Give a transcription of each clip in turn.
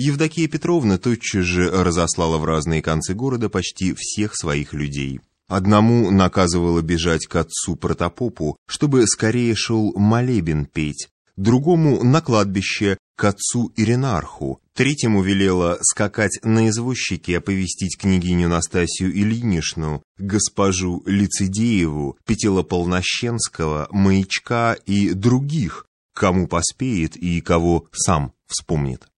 Евдокия Петровна тотчас же разослала в разные концы города почти всех своих людей. Одному наказывала бежать к отцу протопопу, чтобы скорее шел молебен петь, другому на кладбище к отцу Иринарху, третьему велела скакать на извозчике оповестить княгиню Настасью Ильинишну, госпожу Лицедееву, Петелополнощенского, Маячка и других, кому поспеет и кого сам вспомнит.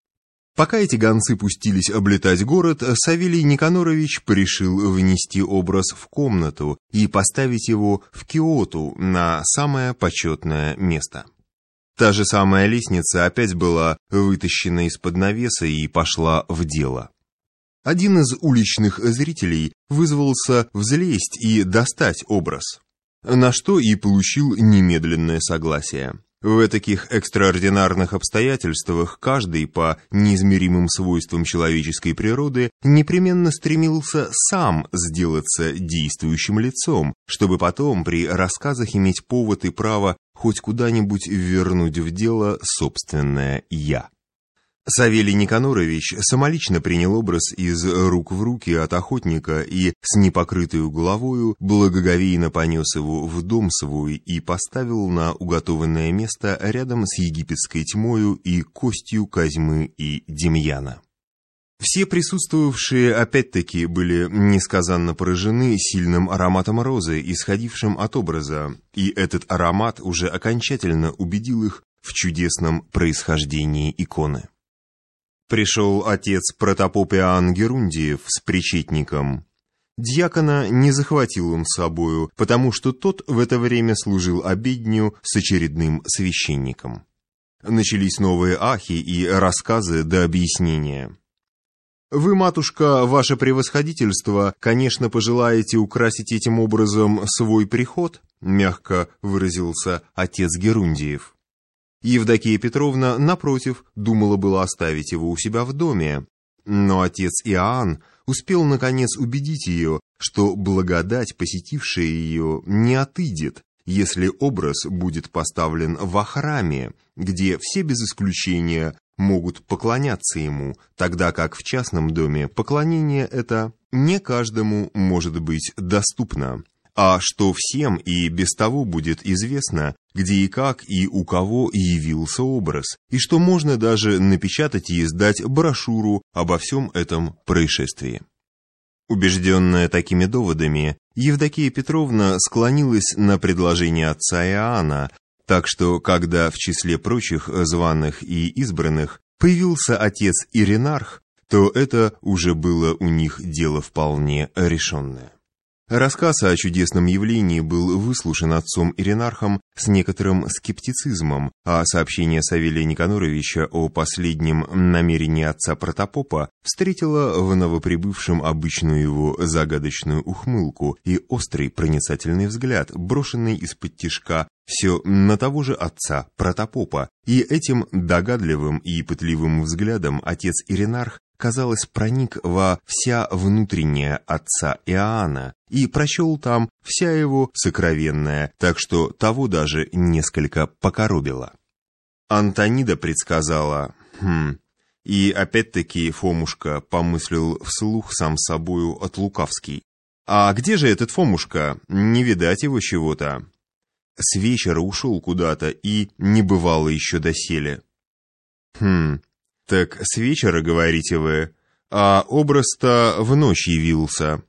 Пока эти гонцы пустились облетать город, Савелий Никанорович порешил внести образ в комнату и поставить его в Киоту на самое почетное место. Та же самая лестница опять была вытащена из-под навеса и пошла в дело. Один из уличных зрителей вызвался взлезть и достать образ, на что и получил немедленное согласие. В таких экстраординарных обстоятельствах каждый по неизмеримым свойствам человеческой природы непременно стремился сам сделаться действующим лицом, чтобы потом при рассказах иметь повод и право хоть куда-нибудь вернуть в дело собственное «я». Савелий Никанорович самолично принял образ из рук в руки от охотника и с непокрытой головою благоговейно понес его в дом свой и поставил на уготованное место рядом с египетской тьмою и костью Козьмы и Демьяна. Все присутствовавшие опять-таки были несказанно поражены сильным ароматом розы, исходившим от образа, и этот аромат уже окончательно убедил их в чудесном происхождении иконы. Пришел отец протопоп Иоанн Герундиев с причетником. Дьякона не захватил он с собою, потому что тот в это время служил обедню с очередным священником. Начались новые ахи и рассказы до объяснения. Вы, матушка, ваше превосходительство, конечно, пожелаете украсить этим образом свой приход, мягко выразился отец Герундиев. Евдокия Петровна, напротив, думала было оставить его у себя в доме. Но отец Иоанн успел, наконец, убедить ее, что благодать, посетившая ее, не отыдет, если образ будет поставлен во храме, где все без исключения могут поклоняться ему, тогда как в частном доме поклонение это не каждому может быть доступно а что всем и без того будет известно, где и как и у кого явился образ, и что можно даже напечатать и издать брошюру обо всем этом происшествии. Убежденная такими доводами, Евдокия Петровна склонилась на предложение отца Иоанна, так что, когда в числе прочих званых и избранных появился отец Иринарх, то это уже было у них дело вполне решенное. Рассказ о чудесном явлении был выслушан отцом Иринархом с некоторым скептицизмом, а сообщение Савелия Никаноровича о последнем намерении отца протопопа встретило в новоприбывшем обычную его загадочную ухмылку и острый проницательный взгляд, брошенный из-под тишка все на того же отца, протопопа, и этим догадливым и пытливым взглядом отец Иринарх казалось, проник во вся внутренняя отца Иоанна и прочел там вся его сокровенная, так что того даже несколько покоробило. Антонида предсказала, хм, и опять-таки Фомушка помыслил вслух сам собою от Лукавский. «А где же этот Фомушка? Не видать его чего-то». С вечера ушел куда-то и не бывало еще доселе. «Хм, «Так с вечера, говорите вы, а образ-то в ночь явился».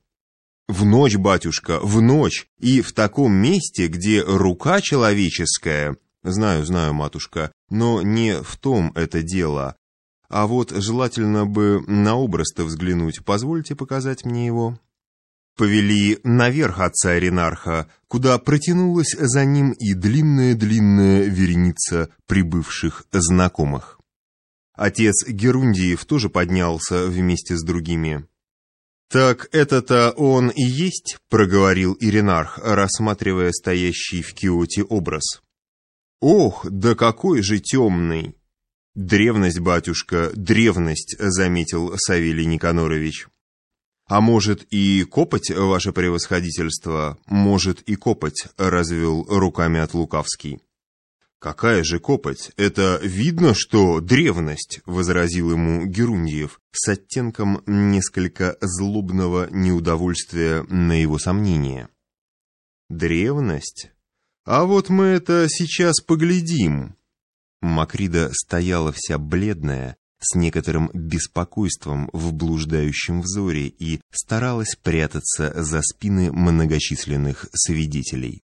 «В ночь, батюшка, в ночь, и в таком месте, где рука человеческая...» «Знаю, знаю, матушка, но не в том это дело. А вот желательно бы на образ-то взглянуть. Позвольте показать мне его». Повели наверх отца Ренарха, куда протянулась за ним и длинная-длинная вереница прибывших знакомых. Отец Герундиев тоже поднялся вместе с другими. «Так это-то он и есть?» — проговорил Иринарх, рассматривая стоящий в киоте образ. «Ох, да какой же темный!» «Древность, батюшка, древность», — заметил Савелий Никанорович. «А может и копоть, ваше превосходительство? Может и копоть», — развел руками от Лукавский. «Какая же копоть? Это видно, что древность», — возразил ему Герундиев с оттенком несколько злобного неудовольствия на его сомнения. «Древность? А вот мы это сейчас поглядим». Макрида стояла вся бледная, с некоторым беспокойством в блуждающем взоре и старалась прятаться за спины многочисленных свидетелей.